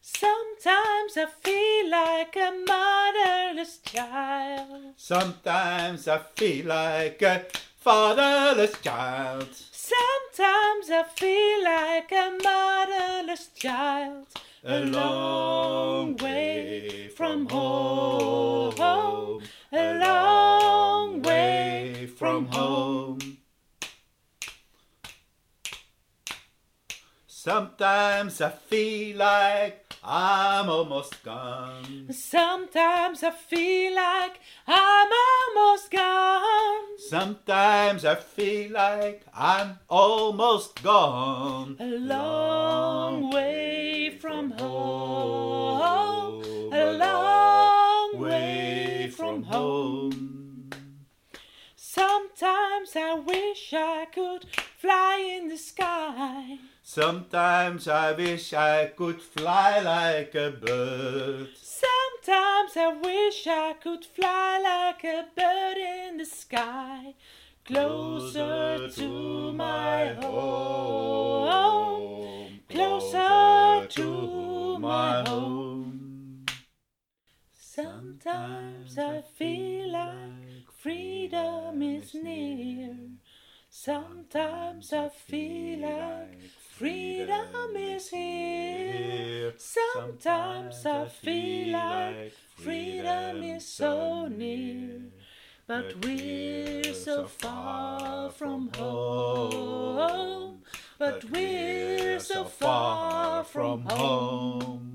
Sometimes I feel like a motherless child. Sometimes I feel like a fatherless child. Sometimes I feel like a motherless child. A long way from home. A long way from home. Sometimes I feel like I'm almost gone. Sometimes I feel like I'm almost gone. Sometimes I feel like I'm almost gone. A long way from home. A long way from home. Sometimes I wish I could fly in the sky. Sometimes I wish I could fly like a bird. Sometimes I wish I could fly like a bird in the sky, closer to my home, closer to my home. Sometimes I feel like freedom is near. Sometimes I feel like freedom is here. Sometimes I feel like freedom is so near. But we're so far from home. But we're so far from home.